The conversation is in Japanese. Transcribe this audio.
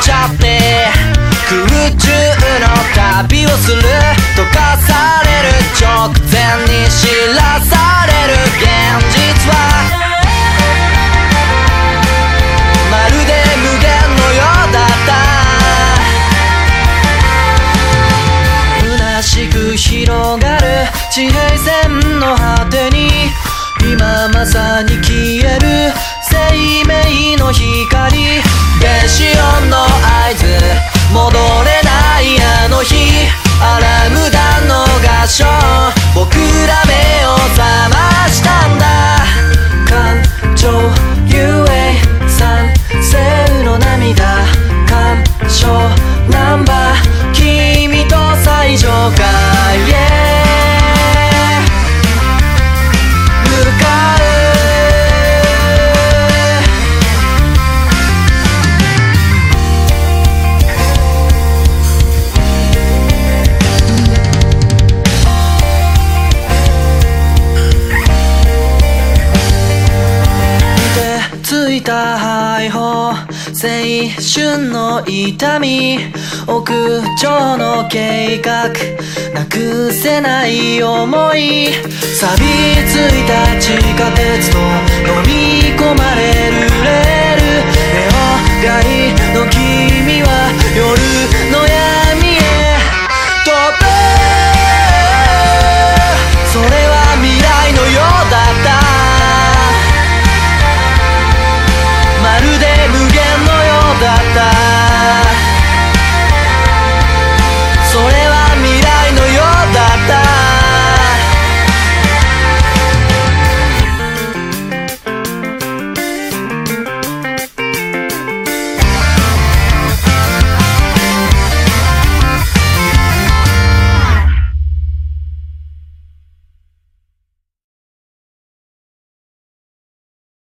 ちゃって空中の旅をする溶かされる直前に知らされる現実はまるで無限のようだった。虚しく広がる地平線の果てに今まさに消えるいた肺胞青春の痛み屋上の計画なくせない思い錆びついた時